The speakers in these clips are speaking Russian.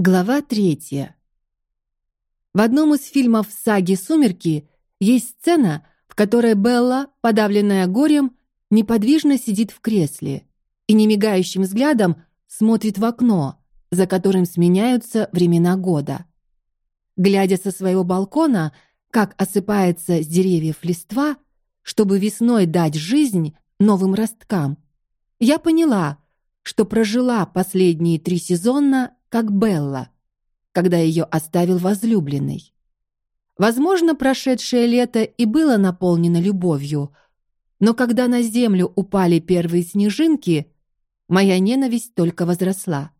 Глава третья. В одном из фильмов саги Сумерки есть сцена, в которой Белла, подавленная горем, неподвижно сидит в кресле и немигающим взглядом смотрит в окно, за которым сменяются времена года. Глядя со своего балкона, как осыпается с деревьев листва, чтобы весной дать жизнь новым росткам, я поняла, что прожила последние три сезона как Белла, когда ее оставил возлюбленный. Возможно, прошедшее лето и было наполнено любовью, но когда на землю упали первые снежинки, моя ненависть только возросла.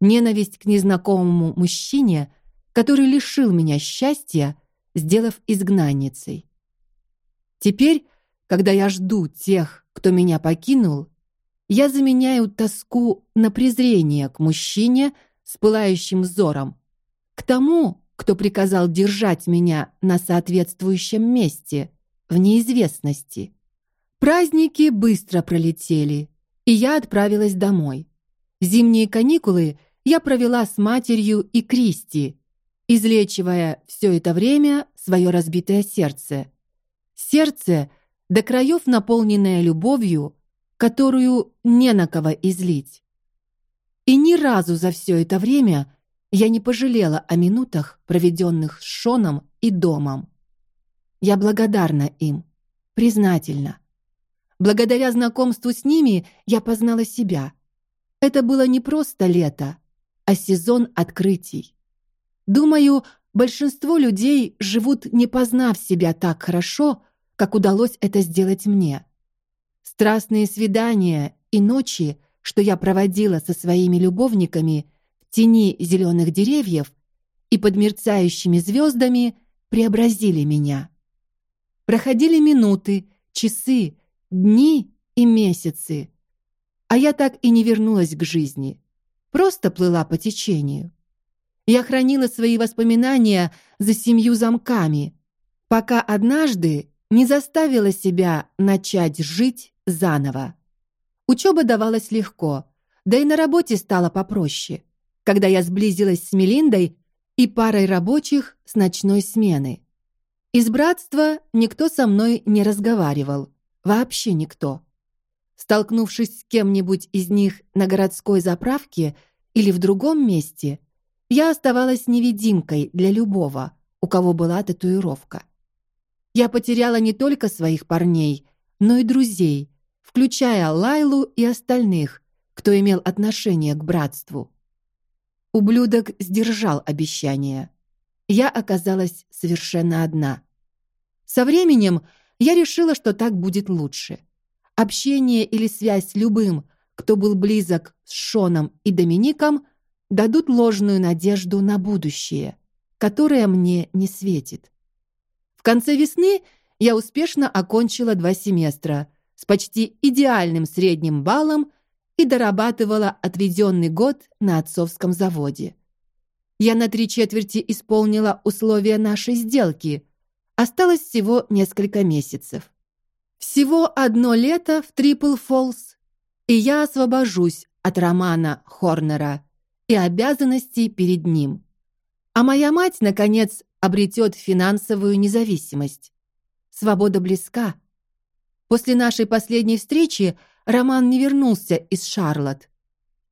Ненависть к незнакомому мужчине, который лишил меня счастья, сделав изгнанницей. Теперь, когда я жду тех, кто меня покинул, я заменяю тоску на презрение к мужчине с пылающим взором, к тому, кто приказал держать меня на соответствующем месте в неизвестности. Праздники быстро пролетели, и я отправилась домой. Зимние каникулы я провела с матерью и Кристи, излечивая все это время свое разбитое сердце. Сердце до краев наполненное любовью которую не на кого излить. И ни разу за все это время я не пожалела о минутах, проведенных с Шоном и домом. Я благодарна им, признательна. Благодаря знакомству с ними я познала себя. Это было не просто лето, а сезон открытий. Думаю, большинство людей живут не познав себя так хорошо, как удалось это сделать мне. Страстные свидания и ночи, что я проводила со своими любовниками в тени зеленых деревьев и под мерцающими звездами, преобразили меня. Проходили минуты, часы, дни и месяцы, а я так и не вернулась к жизни, просто плыла по течению. Я хранила свои воспоминания за семью замками, пока однажды не заставила себя начать жить заново. Учеба давалась легко, да и на работе стало попроще, когда я сблизилась с Мелиндой и парой рабочих с ночной смены. Из братства никто со мной не разговаривал, вообще никто. Столкнувшись с кем-нибудь из них на городской заправке или в другом месте, я оставалась невидимкой для любого, у кого была татуировка. Я потеряла не только своих парней, но и друзей, включая Лайлу и остальных, кто имел отношение к братству. Ублюдок сдержал обещание. Я оказалась совершенно одна. Со временем я решила, что так будет лучше. Общение или связь с любым, кто был близок с Шоном и Домиником, дадут ложную надежду на будущее, которое мне не светит. В конце весны я успешно окончила два семестра – с почти идеальным средним баллом и дорабатывала отведенный год на отцовском заводе. Я на три четверти исполнила условия нашей сделки. Осталось всего несколько месяцев. Всего одно лето в Трипл Фолс, и я освобожусь от романа Хорнера и обязанностей перед ним. А моя мать наконец обретет финансовую независимость. Свобода близка. После нашей последней встречи Роман не вернулся из Шарлотт,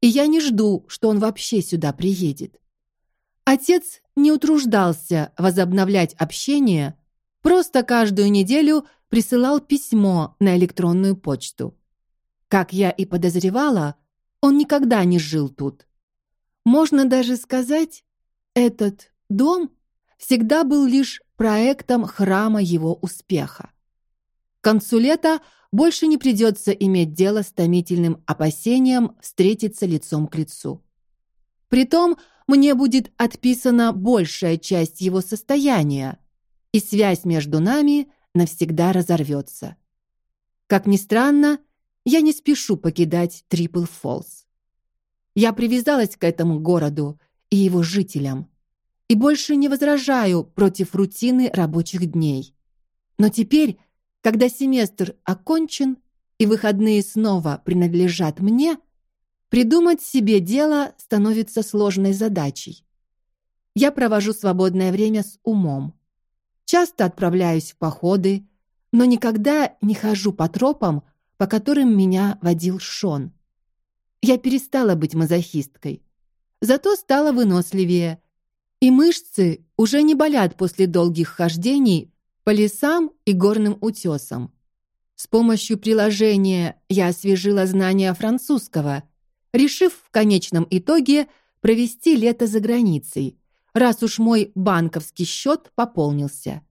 и я не жду, что он вообще сюда приедет. Отец не утруждался возобновлять общение, просто каждую неделю присылал письмо на электронную почту. Как я и подозревала, он никогда не жил тут. Можно даже сказать, этот дом всегда был лишь проектом храма его успеха. К концу лета больше не придется иметь дело с томительным опасением встретиться лицом к лицу. Притом мне будет отписана большая часть его состояния, и связь между нами навсегда разорвется. Как ни странно, я не спешу покидать Трипл Фолс. Я привязалась к этому городу и его жителям и больше не возражаю против рутины рабочих дней. Но теперь когда семестр окончен и выходные снова принадлежат мне, Придумать себе дело становится сложной задачей. Я провожу свободное время с умом. Часто отправляюсь в походы, но никогда не хожу по тропам, по которым меня водил Шон. Я перестала быть мазохисткой, зато стала выносливее, и мышцы уже не болят после долгих хождений по лесам и горным утесам. С помощью приложения я освежила знания французского, решив в конечном итоге провести лето за границей, раз уж мой банковский счет пополнился.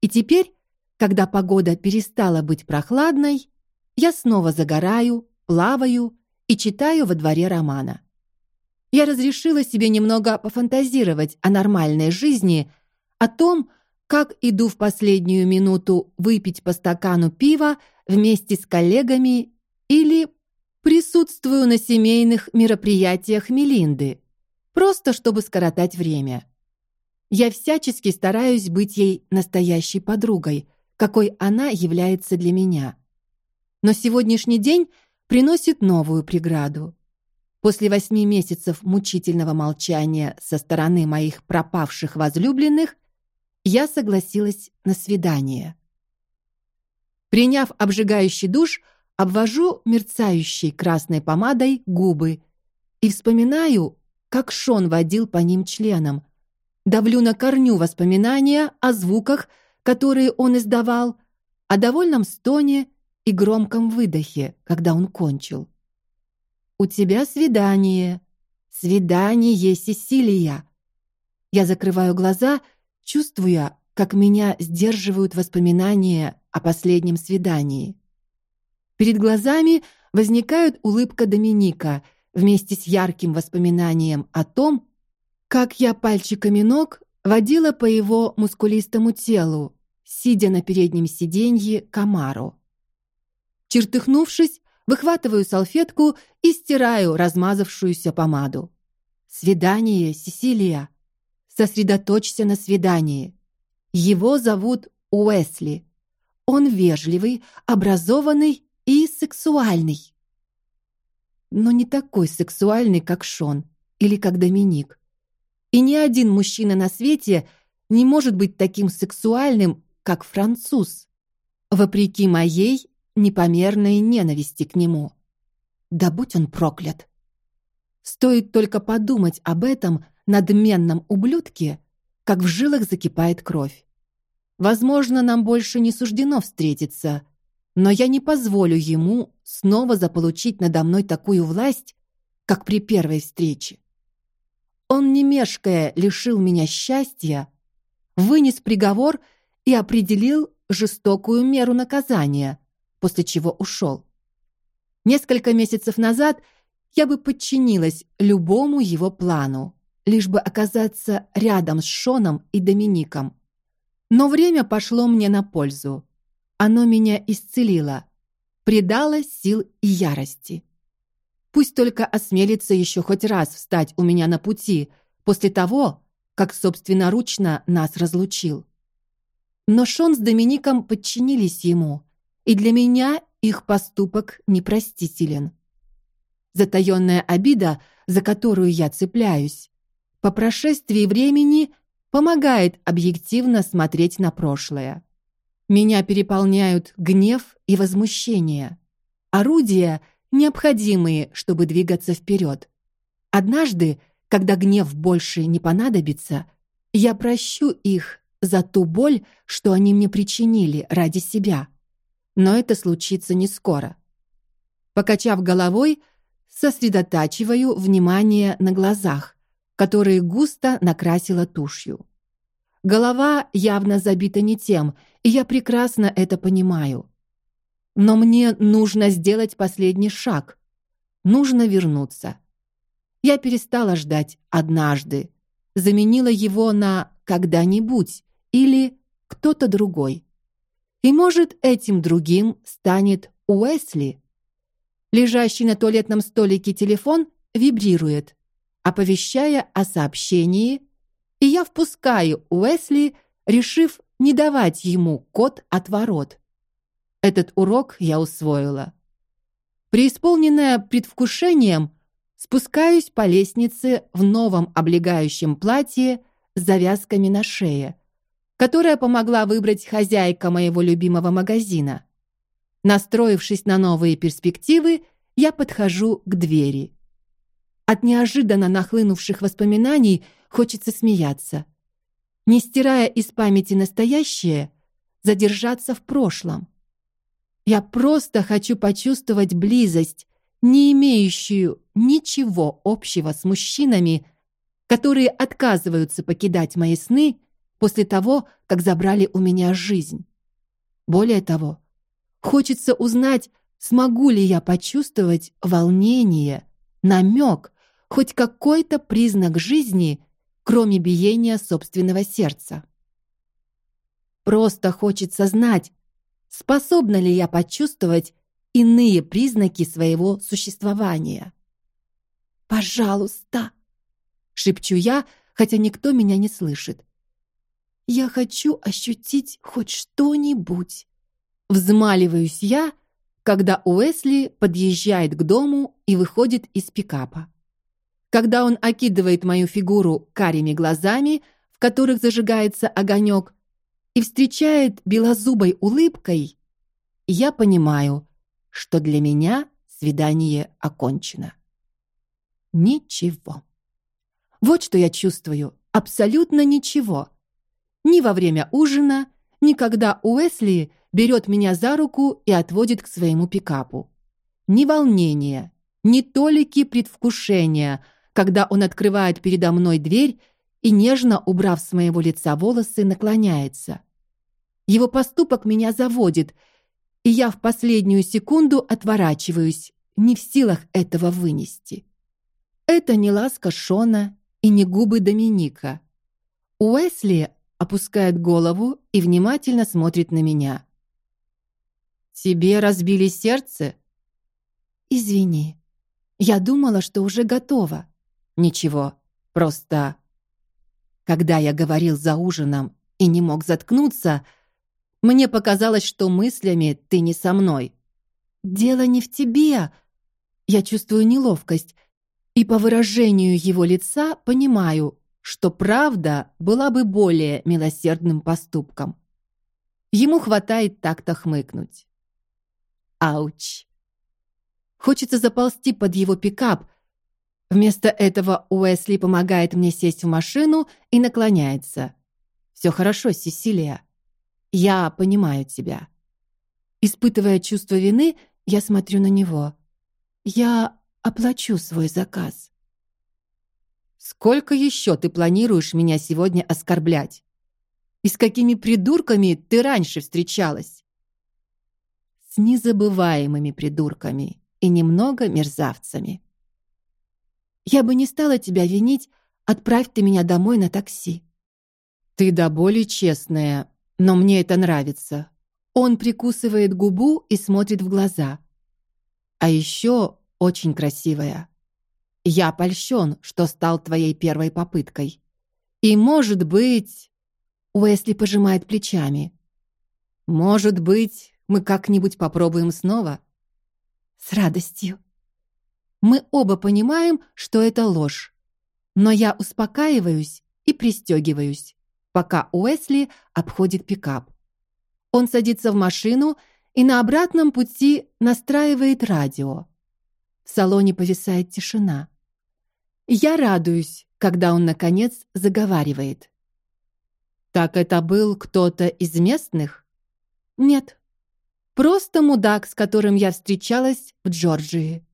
И теперь, когда погода перестала быть прохладной, я снова загораю, плаваю и читаю во дворе романа. Я разрешила себе немного пофантазировать о нормальной жизни, о том, как иду в последнюю минуту выпить по стакану пива вместе с коллегами или присутствую на семейных мероприятиях Мелинды, просто чтобы скоротать время. Я всячески стараюсь быть ей настоящей подругой, какой она является для меня. Но сегодняшний день приносит новую преграду. После восьми месяцев мучительного молчания со стороны моих пропавших возлюбленных я согласилась на свидание. Приняв обжигающий душ, обвожу мерцающей красной помадой губы и вспоминаю, как Шон водил по ним членом. Давлю на корню воспоминания о звуках, которые он издавал, о довольном стоне и громком выдохе, когда он кончил. У тебя свидание. Свидание, Сесилия. Я закрываю глаза, чувствуя, как меня сдерживают воспоминания о последнем свидании. Перед глазами возникает улыбка Доминика вместе с ярким воспоминанием о том, как я пальчиками ног водила по его мускулистому телу, сидя на переднем сиденье Камаро. Чертыхнувшись, выхватываю салфетку и стираю размазавшуюся помаду. Свидание, Сесилия. Сосредоточься на свидании. Его зовут Уэсли. Он вежливый, образованный и сексуальный. Но не такой сексуальный, как Шон или как Доминик. И ни один мужчина на свете не может быть таким сексуальным, как француз. Вопреки моей непомерной ненависти к нему. Да будь он проклят. Стоит только подумать об этом надменном ублюдке, как в жилах закипает кровь. Возможно, нам больше не суждено встретиться, но я не позволю ему снова заполучить надо мной такую власть, как при первой встрече. Он не мешкая лишил меня счастья, вынес приговор и определил жестокую меру наказания, после чего ушел. Несколько месяцев назад я бы подчинилась любому его плану, лишь бы оказаться рядом с Шоном и Домиником. Но время пошло мне на пользу. Оно меня исцелило, придало сил и ярости. Пусть только осмелится еще хоть раз встать у меня на пути после того, как собственноручно нас разлучил. Но Шон с Домиником подчинились ему, и для меня их поступок непростителен. Затаённая обида, за которую я цепляюсь, по прошествии времени помогает объективно смотреть на прошлое. Меня переполняют гнев и возмущение. Орудия, необходимые, чтобы двигаться вперед. Однажды, когда гнев больше не понадобится, я прощу их за ту боль, что они мне причинили ради себя. Но это случится не скоро. Покачав головой, сосредотачиваю внимание на глазах, которые густо накрасила тушью. Голова явно забита не тем, и я прекрасно это понимаю. Но мне нужно сделать последний шаг. Нужно вернуться. Я перестала ждать однажды, заменила его на когда-нибудь или кто-то другой. И может, этим другим станет Уэсли. Лежащий на туалетном столике телефон вибрирует, оповещая о сообщении и я впускаю Уэсли, решив не давать ему код от ворот. Этот урок я усвоила. Преисполненная предвкушением, Спускаюсь по лестнице в новом облегающем платье с завязками на шее, которое помогла выбрать хозяйка моего любимого магазина. Настроившись на новые перспективы, я подхожу к двери. От неожиданно нахлынувших воспоминаний хочется смеяться. Не стирая из памяти настоящее, задержаться в прошлом. Я просто хочу почувствовать близость, не имеющую ничего общего с мужчинами, которые отказываются покидать мои сны после того, как забрали у меня жизнь. Более того, хочется узнать, смогу ли я почувствовать волнение, намек, хоть какой-то признак жизни, кроме биения собственного сердца. Просто хочется знать, способна ли я почувствовать иные признаки своего существования. Пожалуйста, шепчу я, хотя никто меня не слышит. Я хочу ощутить хоть что-нибудь. Взмаливаюсь я, когда Уэсли подъезжает к дому и выходит из пикапа. Когда он окидывает мою фигуру карими глазами, в которых зажигается огонек, и встречает белозубой улыбкой, я понимаю, что для меня свидание окончено. Ничего. Вот что я чувствую, абсолютно ничего. Ни во время ужина, ни когда Уэсли берет меня за руку и отводит к своему пикапу. Ни волнения, ни толики предвкушения, когда он открывает передо мной дверь и нежно убрав с моего лица волосы, наклоняется. Его поступок меня заводит, и я в последнюю секунду отворачиваюсь, не в силах этого вынести. Это не ласка Шона и не губы Доминика. Уэсли опускает голову и внимательно смотрит на меня. Тебе разбили сердце? Извини. Я думала, что уже готова. Ничего, просто когда я говорил за ужином и не мог заткнуться, мне показалось, что мыслями ты не со мной. Дело не в тебе. Я чувствую неловкость и по выражению его лица понимаю, что правда была бы более милосердным поступком. Ему хватает так-то хмыкнуть. Ауч. Хочется заползти под его пикап. Вместо этого Уэсли помогает мне сесть в машину и наклоняется. Все хорошо, Сесилия. Я понимаю тебя. Испытывая чувство вины, я смотрю на него. Я оплачу свой заказ. Сколько еще ты планируешь меня сегодня оскорблять? И с какими придурками ты раньше встречалась? С незабываемыми придурками и немного мерзавцами. Я бы не стала тебя винить, отправь ты меня домой на такси. Ты до боли честная, но мне это нравится. Он прикусывает губу и смотрит в глаза. А еще очень красивая. Я польщен, что стал твоей первой попыткой. И, может быть, Уэсли пожимает плечами. Может быть, мы как-нибудь попробуем снова. С радостью. Мы оба понимаем, что это ложь. Но я успокаиваюсь и пристегиваюсь пока Уэсли обходит пикап. Он садится в машину и на обратном пути настраивает радио. В салоне повисает тишина. Я радуюсь, когда он наконец заговаривает. Так это был кто-то из местных? Нет. Просто мудак, с которым я встречалась в Джорджии.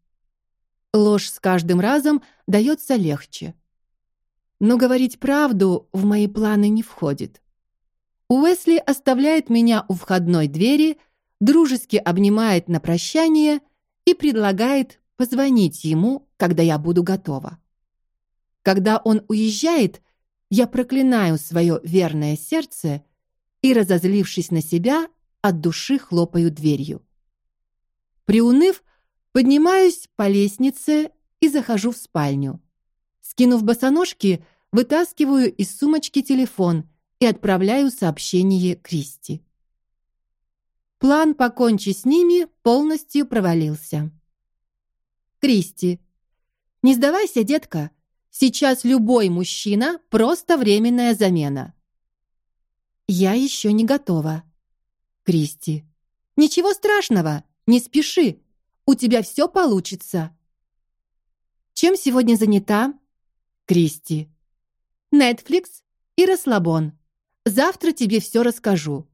Ложь с каждым разом дается легче но говорить правду в мои планы не входит. Уэсли оставляет меня у входной двери, дружески обнимает на прощание и предлагает позвонить ему, когда я буду готова. Когда он уезжает, я проклинаю свое верное сердце и, разозлившись на себя, от души хлопаю дверью. Приуныв, поднимаюсь по лестнице и захожу в спальню. Скинув босоножки, вытаскиваю из сумочки телефон и отправляю сообщение Кристи. План покончить с ними полностью провалился. Кристи, Не сдавайся, детка. Сейчас любой мужчина просто временная замена. Я еще не готова. Кристи. Ничего страшного, не спеши. У тебя все получится. Чем сегодня занята? Кристи. Netflix и расслабон. Завтра тебе все расскажу.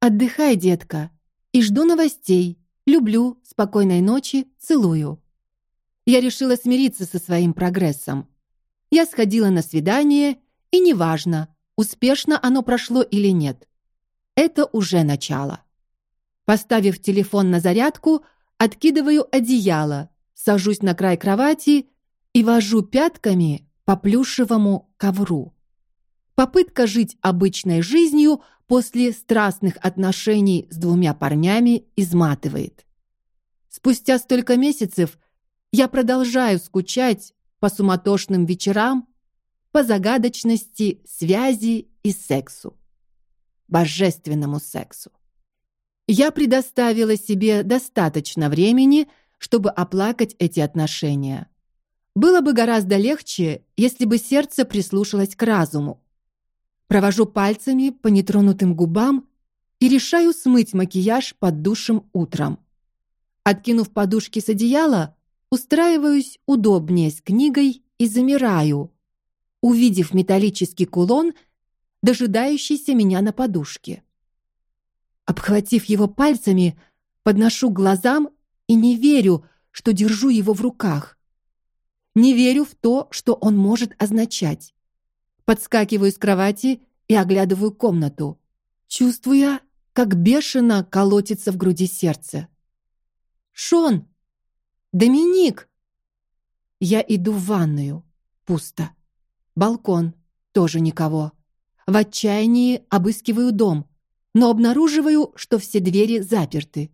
Отдыхай, детка, и жду новостей. Люблю, спокойной ночи, целую. Я решила смириться со своим прогрессом. Я сходила на свидание, и неважно, успешно оно прошло или нет. Это уже начало. Поставив телефон на зарядку, откидываю одеяло, сажусь на край кровати и вожу пятками по плюшевому ковру. Попытка жить обычной жизнью после страстных отношений с двумя парнями изматывает. Спустя столько месяцев я продолжаю скучать по суматошным вечерам, по загадочности связи и сексу. Божественному сексу. Я предоставила себе достаточно времени, чтобы оплакать эти отношения. Было бы гораздо легче, если бы сердце прислушалось к разуму. Провожу пальцами по нетронутым губам и решаю смыть макияж под душем утром. Откинув подушки с одеяла, устраиваюсь удобнее с книгой и замираю, увидев металлический кулон, дожидающийся меня на подушке. Обхватив его пальцами, подношу глазам и не верю, что держу его в руках. Не верю в то, что он может означать. Подскакиваю с кровати и оглядываю комнату, чувствуя, как бешено колотится в груди сердце. Шон, Доминик. Я иду в ванную. Пусто. Балкон тоже никого. В отчаянии обыскиваю дом, но обнаруживаю, что все двери заперты.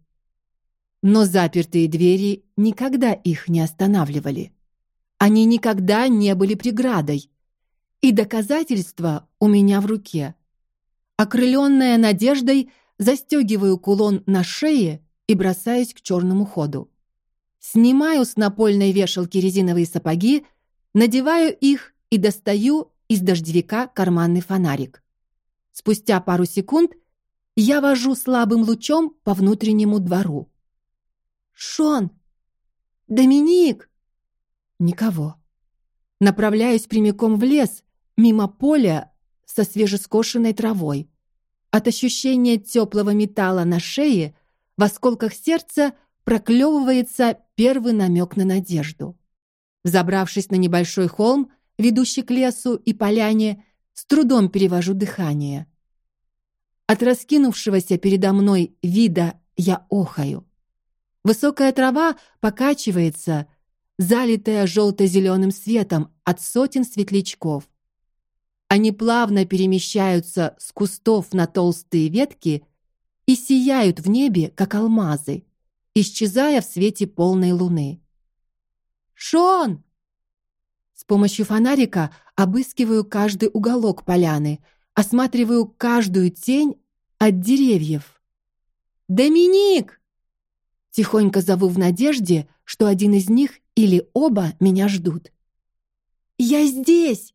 Но запертые двери никогда их не останавливали. Они никогда не были преградой. И доказательства у меня в руке. Окрыленная надеждой, застегиваю кулон на шее и бросаюсь к черному ходу. Снимаю с напольной вешалки резиновые сапоги, надеваю их и достаю из дождевика карманный фонарик. Спустя пару секунд я вожу слабым лучом по внутреннему двору. Шон, Доминик, никого. Направляюсь прямиком в лес, мимо поля со свежескошенной травой. От ощущения теплого металла на шее в осколках сердца проклевывается первый намек на надежду. Забравшись на небольшой холм, ведущий к лесу и поляне, с трудом перевожу дыхание. От раскинувшегося передо мной вида я охаю. Высокая трава покачивается, залитая желто зеленым светом от сотен светлячков. Они плавно перемещаются с кустов на толстые ветки и сияют в небе, как алмазы, исчезая в свете полной луны. Шон! С помощью фонарика обыскиваю каждый уголок поляны, осматриваю каждую тень от деревьев. Доминик! Тихонько зову в надежде, что один из них или оба меня ждут. Я здесь,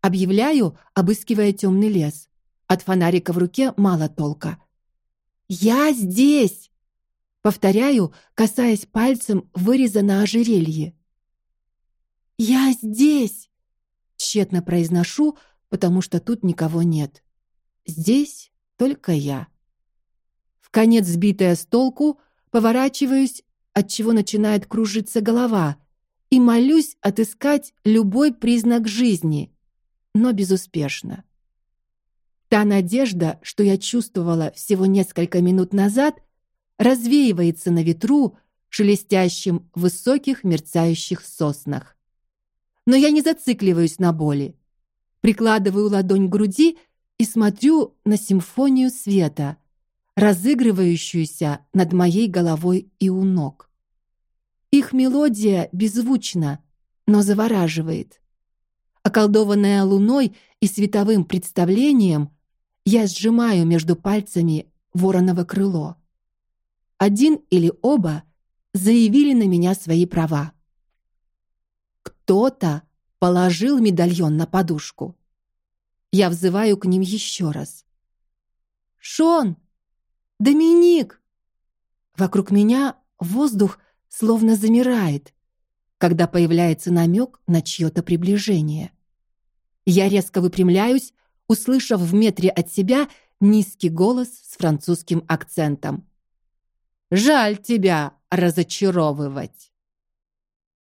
объявляю, обыскивая темный лес. От фонарика в руке мало толка. Я здесь, повторяю, касаясь пальцем выреза на ожерелье. Я здесь, тщетно произношу, потому что тут никого нет. Здесь только я. В конец сбитая с толку, поворачиваюсь, от чего начинает кружиться голова, и молюсь отыскать любой признак жизни, но безуспешно. Та надежда, что я чувствовала всего несколько минут назад, развеивается на ветру, шелестящим высоких мерцающих соснах. Но я не зацикливаюсь на боли. Прикладываю ладонь к груди и смотрю на симфонию света, разыгрывающуюся над моей головой и у ног. Их мелодия беззвучна, но завораживает. Околдованная луной и световым представлением, я сжимаю между пальцами вороново крыло. Один или оба заявили на меня свои права. Кто-то положил медальон на подушку. Я взываю к ним еще раз. Шон, Доминик. Вокруг меня воздух словно замирает, когда появляется намек на чье-то приближение. Я резко выпрямляюсь, услышав в метре от себя низкий голос с французским акцентом. Жаль тебя разочаровывать.